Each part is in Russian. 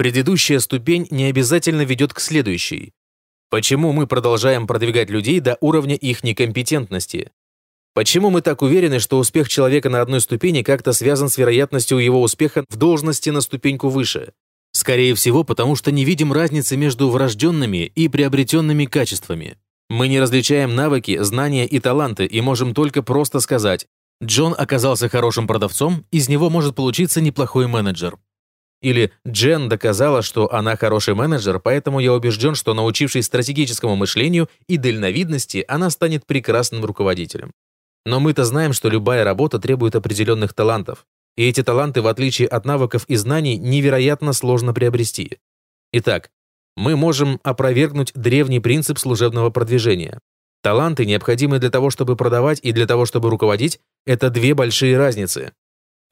Предыдущая ступень не обязательно ведет к следующей. Почему мы продолжаем продвигать людей до уровня их некомпетентности? Почему мы так уверены, что успех человека на одной ступени как-то связан с вероятностью его успеха в должности на ступеньку выше? Скорее всего, потому что не видим разницы между врожденными и приобретенными качествами. Мы не различаем навыки, знания и таланты и можем только просто сказать «Джон оказался хорошим продавцом, из него может получиться неплохой менеджер». Или «Джен доказала, что она хороший менеджер, поэтому я убежден, что, научившись стратегическому мышлению и дальновидности, она станет прекрасным руководителем». Но мы-то знаем, что любая работа требует определенных талантов, и эти таланты, в отличие от навыков и знаний, невероятно сложно приобрести. Итак, мы можем опровергнуть древний принцип служебного продвижения. Таланты, необходимые для того, чтобы продавать и для того, чтобы руководить, это две большие разницы.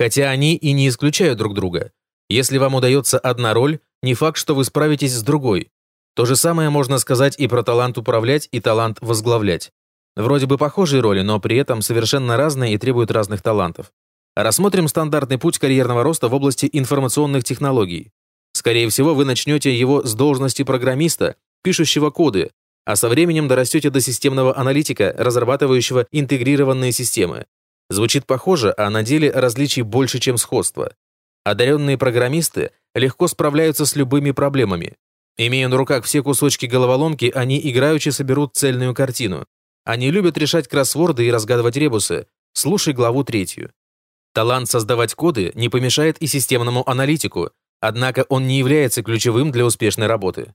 Хотя они и не исключают друг друга. Если вам удается одна роль, не факт, что вы справитесь с другой. То же самое можно сказать и про талант управлять и талант возглавлять. Вроде бы похожие роли, но при этом совершенно разные и требуют разных талантов. Рассмотрим стандартный путь карьерного роста в области информационных технологий. Скорее всего, вы начнете его с должности программиста, пишущего коды, а со временем дорастете до системного аналитика, разрабатывающего интегрированные системы. Звучит похоже, а на деле различий больше, чем сходство. Одаренные программисты легко справляются с любыми проблемами. Имея на руках все кусочки головоломки, они играючи соберут цельную картину. Они любят решать кроссворды и разгадывать ребусы. Слушай главу третью. Талант создавать коды не помешает и системному аналитику, Однако он не является ключевым для успешной работы.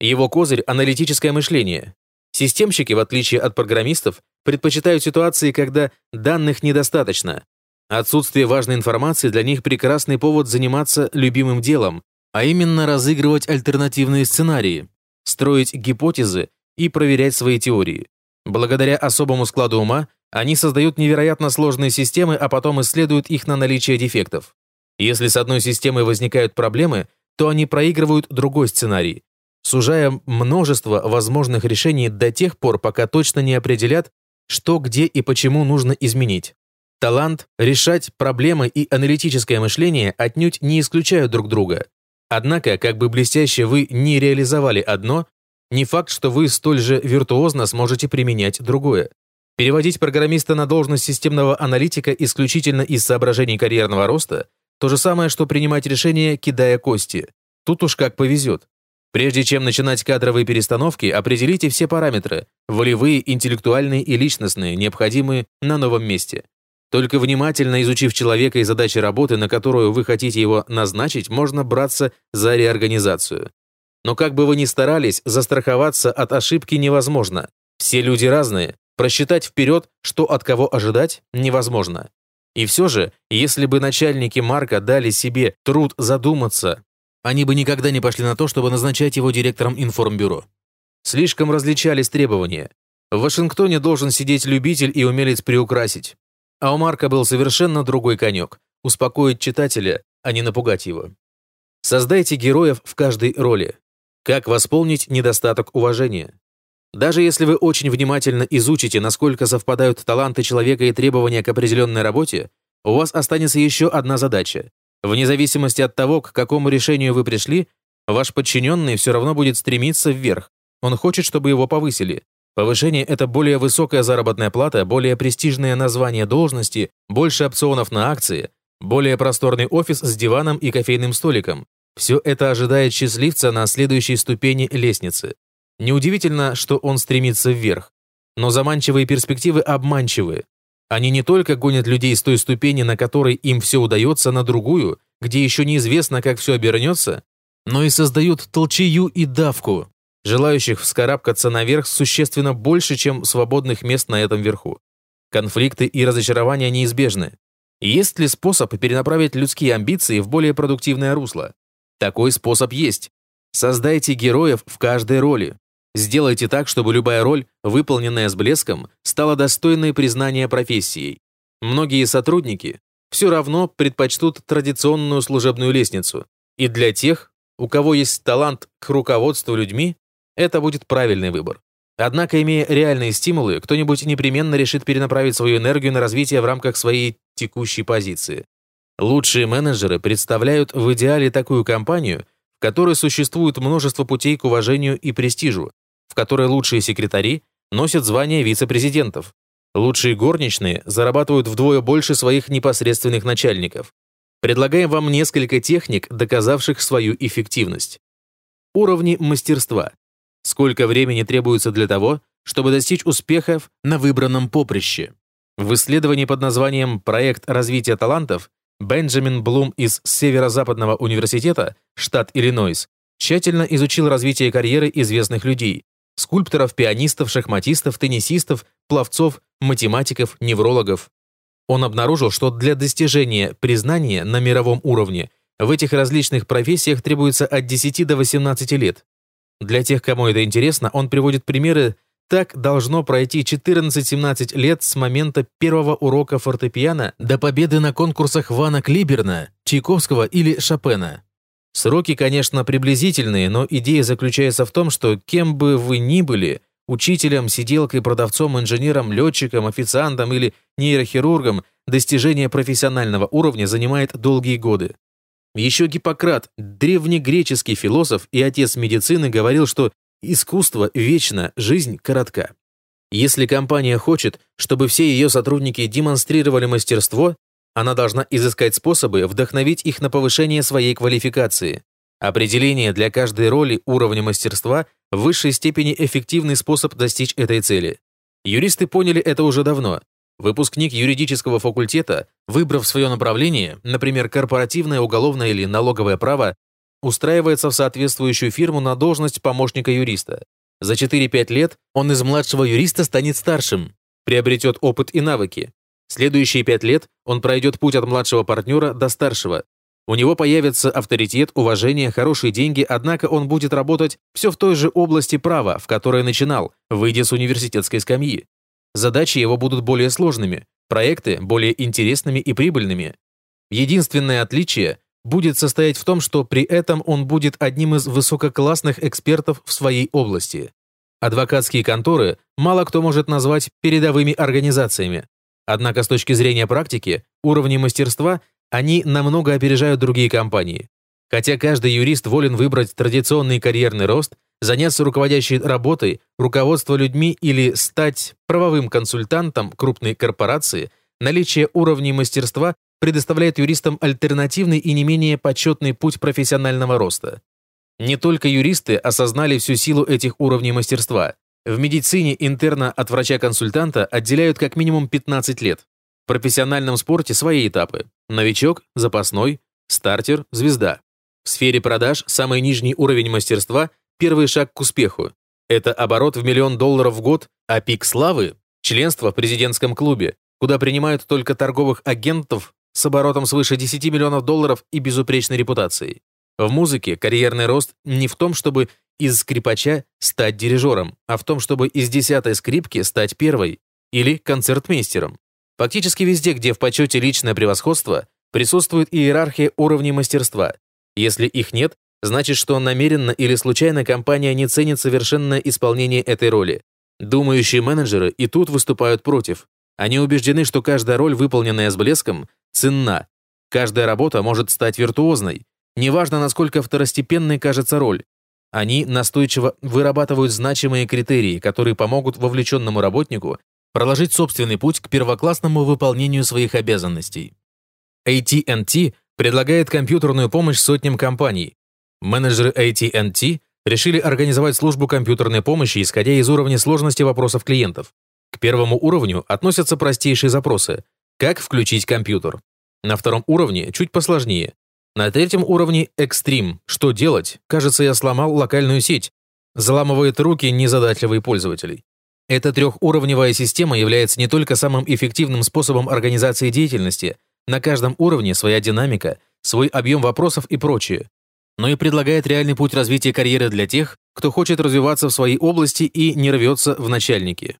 Его козырь – аналитическое мышление. Системщики, в отличие от программистов, предпочитают ситуации, когда данных недостаточно. Отсутствие важной информации для них прекрасный повод заниматься любимым делом, а именно разыгрывать альтернативные сценарии, строить гипотезы и проверять свои теории. Благодаря особому складу ума они создают невероятно сложные системы, а потом исследуют их на наличие дефектов. Если с одной системой возникают проблемы, то они проигрывают другой сценарий, сужая множество возможных решений до тех пор, пока точно не определят, что, где и почему нужно изменить. Талант, решать проблемы и аналитическое мышление отнюдь не исключают друг друга. Однако, как бы блестяще вы не реализовали одно, не факт, что вы столь же виртуозно сможете применять другое. Переводить программиста на должность системного аналитика исключительно из соображений карьерного роста – то же самое, что принимать решения, кидая кости. Тут уж как повезет. Прежде чем начинать кадровые перестановки, определите все параметры – волевые, интеллектуальные и личностные, необходимые на новом месте. Только внимательно изучив человека и задачи работы, на которую вы хотите его назначить, можно браться за реорганизацию. Но как бы вы ни старались, застраховаться от ошибки невозможно. Все люди разные. Просчитать вперед, что от кого ожидать, невозможно. И все же, если бы начальники Марка дали себе труд задуматься, они бы никогда не пошли на то, чтобы назначать его директором информбюро. Слишком различались требования. В Вашингтоне должен сидеть любитель и умелец приукрасить. А у Марка был совершенно другой конек – успокоить читателя, а не напугать его. Создайте героев в каждой роли. Как восполнить недостаток уважения? Даже если вы очень внимательно изучите, насколько совпадают таланты человека и требования к определенной работе, у вас останется еще одна задача. Вне зависимости от того, к какому решению вы пришли, ваш подчиненный все равно будет стремиться вверх. Он хочет, чтобы его повысили. Повышение – это более высокая заработная плата, более престижное название должности, больше опционов на акции, более просторный офис с диваном и кофейным столиком. Все это ожидает счастливца на следующей ступени лестницы. Неудивительно, что он стремится вверх. Но заманчивые перспективы обманчивы. Они не только гонят людей с той ступени, на которой им все удается, на другую, где еще неизвестно, как все обернется, но и создают толчею и давку. Желающих вскарабкаться наверх существенно больше, чем свободных мест на этом верху. Конфликты и разочарования неизбежны. Есть ли способ перенаправить людские амбиции в более продуктивное русло? Такой способ есть. Создайте героев в каждой роли. Сделайте так, чтобы любая роль, выполненная с блеском, стала достойной признания профессией. Многие сотрудники все равно предпочтут традиционную служебную лестницу. И для тех, у кого есть талант к руководству людьми, это будет правильный выбор. Однако, имея реальные стимулы, кто-нибудь непременно решит перенаправить свою энергию на развитие в рамках своей текущей позиции. Лучшие менеджеры представляют в идеале такую компанию, которой существует множество путей к уважению и престижу, в которой лучшие секретари носят звание вице-президентов, лучшие горничные зарабатывают вдвое больше своих непосредственных начальников. Предлагаем вам несколько техник, доказавших свою эффективность. Уровни мастерства. Сколько времени требуется для того, чтобы достичь успехов на выбранном поприще? В исследовании под названием «Проект развития талантов» Бенджамин Блум из Северо-Западного университета, штат Иллинойс, тщательно изучил развитие карьеры известных людей – скульпторов, пианистов, шахматистов, теннисистов, пловцов, математиков, неврологов. Он обнаружил, что для достижения признания на мировом уровне в этих различных профессиях требуется от 10 до 18 лет. Для тех, кому это интересно, он приводит примеры так должно пройти 14-17 лет с момента первого урока фортепиано до победы на конкурсах Вана Клиберна, Чайковского или Шопена. Сроки, конечно, приблизительные, но идея заключается в том, что кем бы вы ни были, учителем, сиделкой, продавцом, инженером, летчиком, официантом или нейрохирургом, достижение профессионального уровня занимает долгие годы. Еще Гиппократ, древнегреческий философ и отец медицины, говорил, что Искусство вечно, жизнь коротка. Если компания хочет, чтобы все ее сотрудники демонстрировали мастерство, она должна изыскать способы вдохновить их на повышение своей квалификации. Определение для каждой роли уровня мастерства в высшей степени эффективный способ достичь этой цели. Юристы поняли это уже давно. Выпускник юридического факультета, выбрав свое направление, например, корпоративное, уголовное или налоговое право, устраивается в соответствующую фирму на должность помощника юриста. За 4-5 лет он из младшего юриста станет старшим, приобретет опыт и навыки. Следующие 5 лет он пройдет путь от младшего партнера до старшего. У него появится авторитет, уважение, хорошие деньги, однако он будет работать все в той же области права, в которой начинал, выйдя с университетской скамьи. Задачи его будут более сложными, проекты более интересными и прибыльными. Единственное отличие будет состоять в том, что при этом он будет одним из высококлассных экспертов в своей области. Адвокатские конторы мало кто может назвать передовыми организациями. Однако с точки зрения практики, уровни мастерства, они намного опережают другие компании. Хотя каждый юрист волен выбрать традиционный карьерный рост, заняться руководящей работой, руководство людьми или стать правовым консультантом крупной корпорации, наличие уровней мастерства предоставляет юристам альтернативный и не менее почетный путь профессионального роста. Не только юристы осознали всю силу этих уровней мастерства. В медицине интерна от врача-консультанта отделяют как минимум 15 лет. В профессиональном спорте свои этапы. Новичок, запасной, стартер, звезда. В сфере продаж самый нижний уровень мастерства – первый шаг к успеху. Это оборот в миллион долларов в год, а пик славы – членство в президентском клубе, куда принимают только торговых агентов с оборотом свыше 10 миллионов долларов и безупречной репутацией. В музыке карьерный рост не в том, чтобы из скрипача стать дирижером, а в том, чтобы из десятой скрипки стать первой или концертмейстером. Фактически везде, где в почете личное превосходство, присутствует иерархия уровней мастерства. Если их нет, значит, что намеренно или случайно компания не ценит совершенное исполнение этой роли. Думающие менеджеры и тут выступают против. Они убеждены, что каждая роль, выполненная с блеском, ценна. Каждая работа может стать виртуозной. Неважно, насколько второстепенной кажется роль. Они настойчиво вырабатывают значимые критерии, которые помогут вовлеченному работнику проложить собственный путь к первоклассному выполнению своих обязанностей. AT&T предлагает компьютерную помощь сотням компаний. Менеджеры AT&T решили организовать службу компьютерной помощи, исходя из уровня сложности вопросов клиентов. К первому уровню относятся простейшие запросы, как включить компьютер. На втором уровне чуть посложнее. На третьем уровне экстрим. Что делать? Кажется, я сломал локальную сеть. Заламывает руки незадачливый пользователей. Эта трехуровневая система является не только самым эффективным способом организации деятельности, на каждом уровне своя динамика, свой объем вопросов и прочее, но и предлагает реальный путь развития карьеры для тех, кто хочет развиваться в своей области и не рвется в начальники.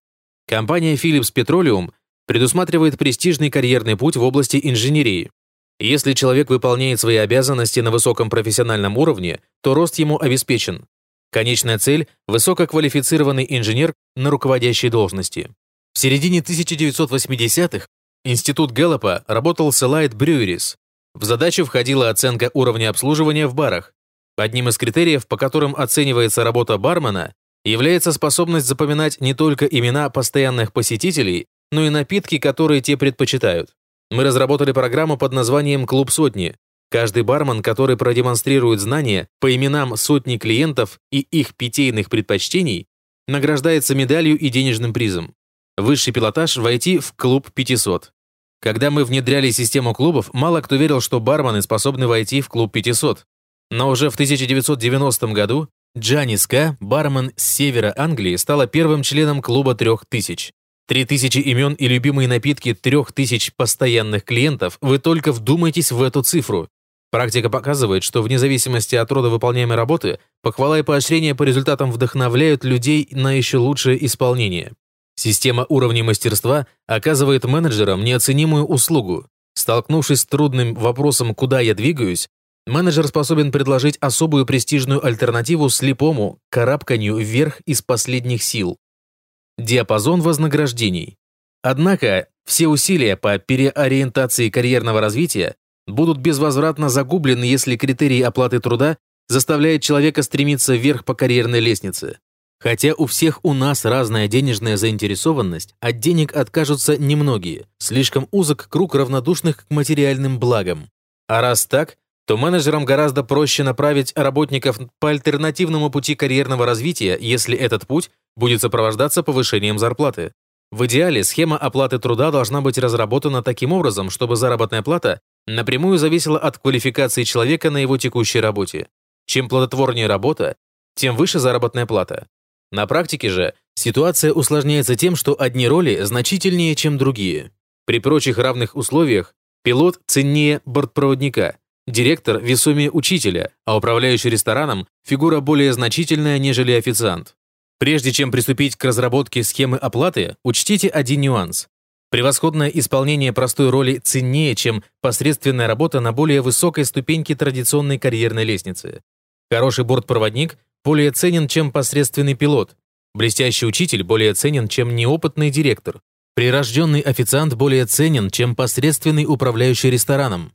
Компания Philips Petroleum предусматривает престижный карьерный путь в области инженерии. Если человек выполняет свои обязанности на высоком профессиональном уровне, то рост ему обеспечен. Конечная цель – высококвалифицированный инженер на руководящей должности. В середине 1980-х Институт Гэллопа работал с Elite Breweries. В задачу входила оценка уровня обслуживания в барах. Одним из критериев, по которым оценивается работа бармена, является способность запоминать не только имена постоянных посетителей, но и напитки, которые те предпочитают. Мы разработали программу под названием «Клуб сотни». Каждый бармен, который продемонстрирует знания по именам сотни клиентов и их питейных предпочтений, награждается медалью и денежным призом. Высший пилотаж – войти в клуб 500. Когда мы внедряли систему клубов, мало кто верил, что бармены способны войти в клуб 500. Но уже в 1990 году Джанис К., бармен с севера Англии, стала первым членом клуба 3000. 3000 имен и любимые напитки 3000 постоянных клиентов, вы только вдумайтесь в эту цифру. Практика показывает, что вне зависимости от рода выполняемой работы, похвала и поощрение по результатам вдохновляют людей на еще лучшее исполнение. Система уровней мастерства оказывает менеджерам неоценимую услугу. Столкнувшись с трудным вопросом «куда я двигаюсь?», менеджер способен предложить особую престижную альтернативу слепому карабканью вверх из последних сил. Диапазон вознаграждений. Однако все усилия по переориентации карьерного развития будут безвозвратно загублены, если критерий оплаты труда заставляет человека стремиться вверх по карьерной лестнице. Хотя у всех у нас разная денежная заинтересованность, от денег откажутся немногие, слишком узок круг равнодушных к материальным благам. А раз так, то менеджерам гораздо проще направить работников по альтернативному пути карьерного развития, если этот путь будет сопровождаться повышением зарплаты. В идеале схема оплаты труда должна быть разработана таким образом, чтобы заработная плата напрямую зависела от квалификации человека на его текущей работе. Чем плодотворнее работа, тем выше заработная плата. На практике же ситуация усложняется тем, что одни роли значительнее, чем другие. При прочих равных условиях пилот ценнее бортпроводника, директор весомее учителя, а управляющий рестораном фигура более значительная, нежели официант. Прежде чем приступить к разработке схемы оплаты, учтите один нюанс. Превосходное исполнение простой роли ценнее, чем посредственная работа на более высокой ступеньке традиционной карьерной лестницы. Хороший бортпроводник более ценен, чем посредственный пилот. Блестящий учитель более ценен, чем неопытный директор. Прирожденный официант более ценен, чем посредственный управляющий рестораном.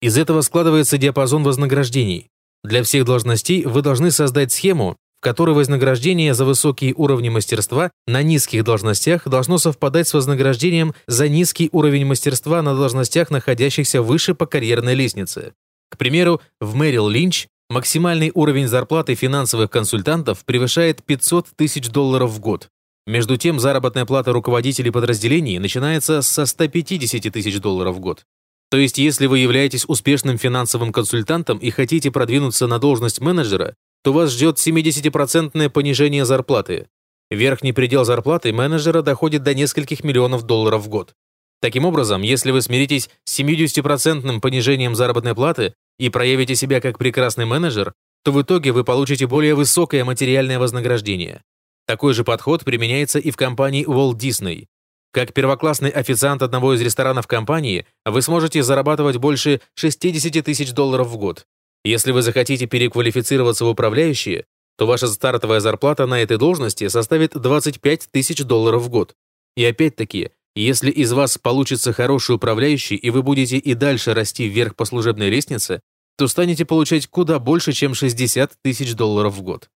Из этого складывается диапазон вознаграждений. Для всех должностей вы должны создать схему, в которой вознаграждение за высокие уровни мастерства на низких должностях должно совпадать с вознаграждением за низкий уровень мастерства на должностях, находящихся выше по карьерной лестнице. К примеру, в Мэрил Линч Максимальный уровень зарплаты финансовых консультантов превышает 500 тысяч долларов в год. Между тем, заработная плата руководителей подразделений начинается со 150 тысяч долларов в год. То есть, если вы являетесь успешным финансовым консультантом и хотите продвинуться на должность менеджера, то вас ждет 70% понижение зарплаты. Верхний предел зарплаты менеджера доходит до нескольких миллионов долларов в год. Таким образом, если вы смиритесь с 70% понижением заработной платы и проявите себя как прекрасный менеджер, то в итоге вы получите более высокое материальное вознаграждение. Такой же подход применяется и в компании Walt Disney. Как первоклассный официант одного из ресторанов компании, вы сможете зарабатывать больше 60 тысяч долларов в год. Если вы захотите переквалифицироваться в управляющие, то ваша стартовая зарплата на этой должности составит 25 тысяч долларов в год. И опять-таки, если из вас получится хороший управляющий, и вы будете и дальше расти вверх по служебной лестнице, то станете получать куда больше, чем 60 тысяч долларов в год.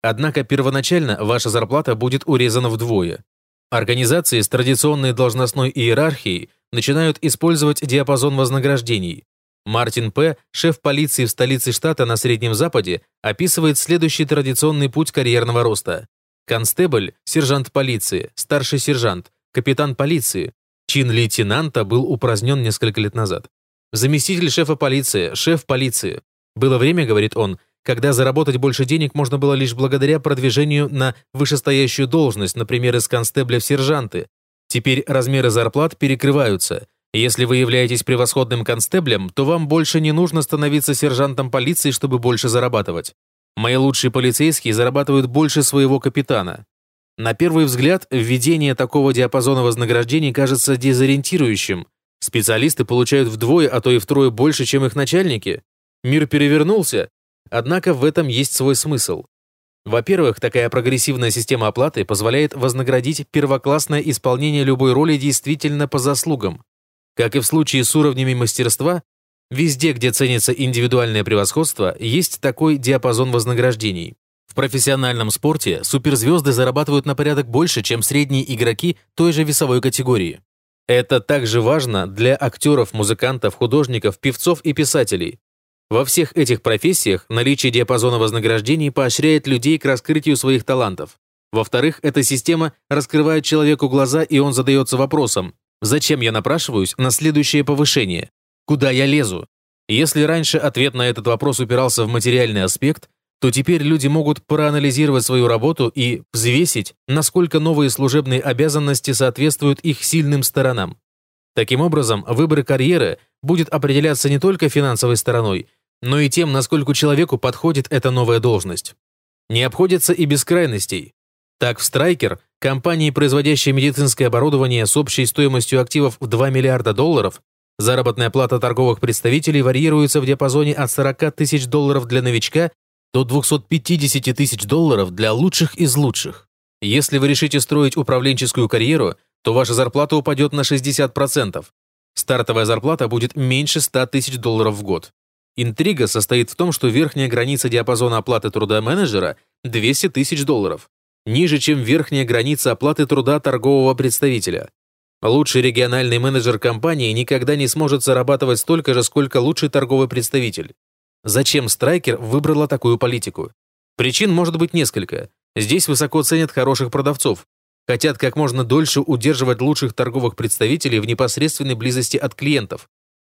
Однако первоначально ваша зарплата будет урезана вдвое. Организации с традиционной должностной иерархией начинают использовать диапазон вознаграждений. Мартин П., шеф полиции в столице штата на Среднем Западе, описывает следующий традиционный путь карьерного роста. Констебль, сержант полиции, старший сержант, капитан полиции. Чин лейтенанта был упразднен несколько лет назад. Заместитель шефа полиции, шеф полиции. Было время, говорит он, когда заработать больше денег можно было лишь благодаря продвижению на вышестоящую должность, например, из констебля в сержанты. Теперь размеры зарплат перекрываются. Если вы являетесь превосходным констеблем, то вам больше не нужно становиться сержантом полиции, чтобы больше зарабатывать. Мои лучшие полицейские зарабатывают больше своего капитана. На первый взгляд, введение такого диапазона вознаграждений кажется дезориентирующим. Специалисты получают вдвое, а то и втрое больше, чем их начальники. Мир перевернулся. Однако в этом есть свой смысл. Во-первых, такая прогрессивная система оплаты позволяет вознаградить первоклассное исполнение любой роли действительно по заслугам. Как и в случае с уровнями мастерства, Везде, где ценится индивидуальное превосходство, есть такой диапазон вознаграждений. В профессиональном спорте суперзвезды зарабатывают на порядок больше, чем средние игроки той же весовой категории. Это также важно для актеров, музыкантов, художников, певцов и писателей. Во всех этих профессиях наличие диапазона вознаграждений поощряет людей к раскрытию своих талантов. Во-вторых, эта система раскрывает человеку глаза, и он задается вопросом, зачем я напрашиваюсь на следующее повышение? Куда я лезу? Если раньше ответ на этот вопрос упирался в материальный аспект, то теперь люди могут проанализировать свою работу и взвесить, насколько новые служебные обязанности соответствуют их сильным сторонам. Таким образом, выбор карьеры будет определяться не только финансовой стороной, но и тем, насколько человеку подходит эта новая должность. Не обходится и без крайностей. Так, в Страйкер, компании, производящей медицинское оборудование с общей стоимостью активов в 2 миллиарда долларов, заработная плата торговых представителей варьируется в диапазоне от 40 тысяч долларов для новичка до 250 тысяч долларов для лучших из лучших. Если вы решите строить управленческую карьеру, то ваша зарплата упадет на 60%. Стартовая зарплата будет меньше 100 тысяч долларов в год. Интрига состоит в том, что верхняя граница диапазона оплаты труда менеджера – 200 тысяч долларов ниже, чем верхняя граница оплаты труда торгового представителя. Лучший региональный менеджер компании никогда не сможет зарабатывать столько же, сколько лучший торговый представитель. Зачем Страйкер выбрала такую политику? Причин может быть несколько. Здесь высоко ценят хороших продавцов, хотят как можно дольше удерживать лучших торговых представителей в непосредственной близости от клиентов.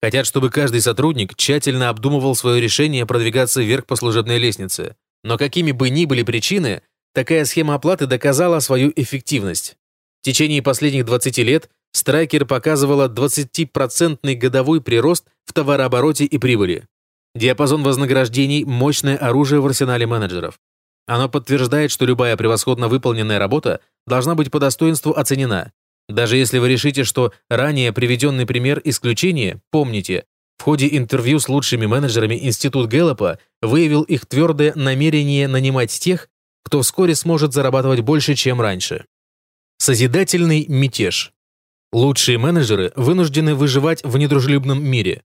Хотят, чтобы каждый сотрудник тщательно обдумывал свое решение продвигаться вверх по служебной лестнице. Но какими бы ни были причины, Такая схема оплаты доказала свою эффективность. В течение последних 20 лет Страйкер показывала 20% годовой прирост в товарообороте и прибыли. Диапазон вознаграждений – мощное оружие в арсенале менеджеров. Оно подтверждает, что любая превосходно выполненная работа должна быть по достоинству оценена. Даже если вы решите, что ранее приведенный пример исключение, помните, в ходе интервью с лучшими менеджерами Институт Гэллопа выявил их твердое намерение нанимать тех, кто вскоре сможет зарабатывать больше, чем раньше. Созидательный мятеж. Лучшие менеджеры вынуждены выживать в недружелюбном мире.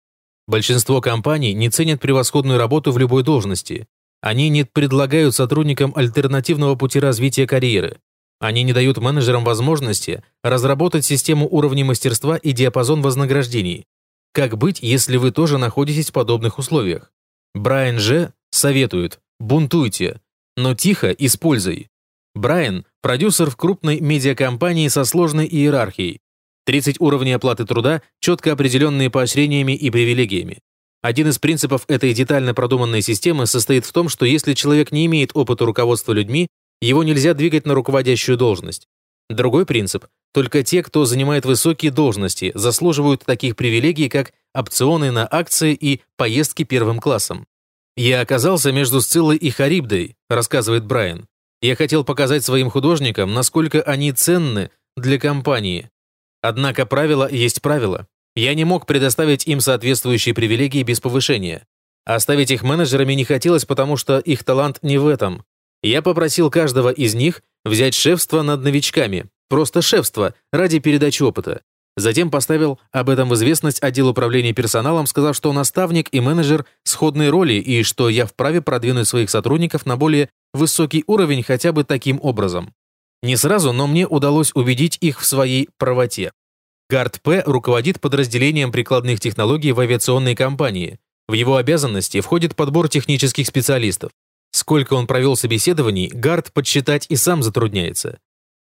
Большинство компаний не ценят превосходную работу в любой должности. Они не предлагают сотрудникам альтернативного пути развития карьеры. Они не дают менеджерам возможности разработать систему уровней мастерства и диапазон вознаграждений. Как быть, если вы тоже находитесь в подобных условиях? Брайан Же советует «бунтуйте», но тихо и с пользой. Брайан – продюсер в крупной медиакомпании со сложной иерархией. 30 уровней оплаты труда, четко определенные поощрениями и привилегиями. Один из принципов этой детально продуманной системы состоит в том, что если человек не имеет опыта руководства людьми, его нельзя двигать на руководящую должность. Другой принцип – только те, кто занимает высокие должности, заслуживают таких привилегий, как опционы на акции и поездки первым классом. «Я оказался между Сциллой и Харибдой», — рассказывает Брайан. «Я хотел показать своим художникам, насколько они ценны для компании. Однако правило есть правило. Я не мог предоставить им соответствующие привилегии без повышения. Оставить их менеджерами не хотелось, потому что их талант не в этом. Я попросил каждого из них взять шефство над новичками, просто шефство, ради передачи опыта. Затем поставил об этом в известность отдел управления персоналом, сказав, что наставник и менеджер – сходные роли и что я вправе продвинуть своих сотрудников на более высокий уровень хотя бы таким образом. Не сразу, но мне удалось убедить их в своей правоте. Гард П. руководит подразделением прикладных технологий в авиационной компании. В его обязанности входит подбор технических специалистов. Сколько он провел собеседований, Гард подсчитать и сам затрудняется.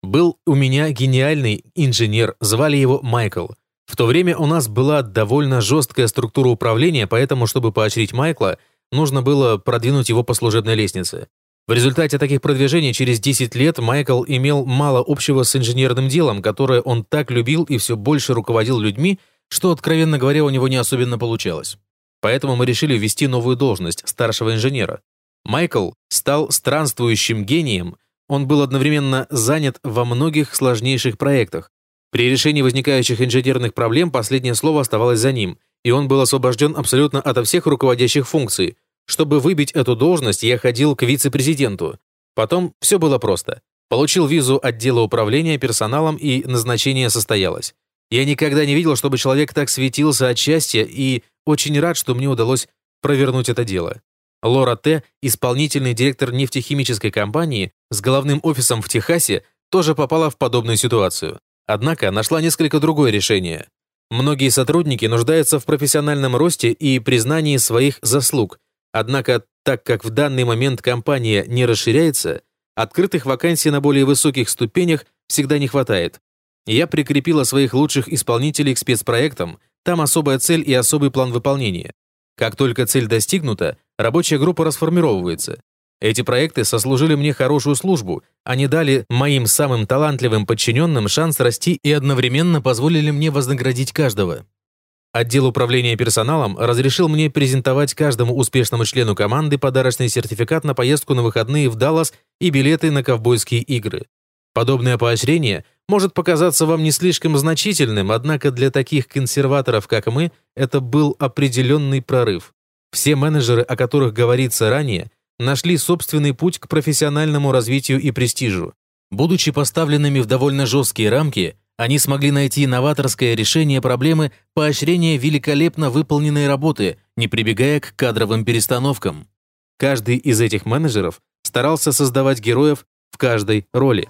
Был у меня гениальный инженер, звали его Майкл. В то время у нас была довольно жесткая структура управления, поэтому, чтобы поощрить Майкла, нужно было продвинуть его по служебной лестнице. В результате таких продвижений через 10 лет Майкл имел мало общего с инженерным делом, которое он так любил и все больше руководил людьми, что, откровенно говоря, у него не особенно получалось. Поэтому мы решили ввести новую должность старшего инженера. Майкл стал странствующим гением – он был одновременно занят во многих сложнейших проектах. При решении возникающих инженерных проблем последнее слово оставалось за ним, и он был освобожден абсолютно ото всех руководящих функций. Чтобы выбить эту должность, я ходил к вице-президенту. Потом все было просто. Получил визу отдела управления персоналом и назначение состоялось. Я никогда не видел, чтобы человек так светился от счастья и очень рад, что мне удалось провернуть это дело. Лора Т., исполнительный директор нефтехимической компании с головным офисом в Техасе, тоже попала в подобную ситуацию. Однако нашла несколько другое решение. Многие сотрудники нуждаются в профессиональном росте и признании своих заслуг, однако так как в данный момент компания не расширяется, открытых вакансий на более высоких ступенях всегда не хватает. Я прикрепила своих лучших исполнителей к спецпроектам, там особая цель и особый план выполнения. Как только цель достигнута, рабочая группа расформировывается. Эти проекты сослужили мне хорошую службу, они дали моим самым талантливым подчиненным шанс расти и одновременно позволили мне вознаградить каждого. Отдел управления персоналом разрешил мне презентовать каждому успешному члену команды подарочный сертификат на поездку на выходные в Даллас и билеты на ковбойские игры. Подобное поощрение может показаться вам не слишком значительным, однако для таких консерваторов, как мы, это был определенный прорыв. Все менеджеры, о которых говорится ранее, нашли собственный путь к профессиональному развитию и престижу. Будучи поставленными в довольно жесткие рамки, они смогли найти новаторское решение проблемы поощрения великолепно выполненной работы, не прибегая к кадровым перестановкам. Каждый из этих менеджеров старался создавать героев в каждой роли.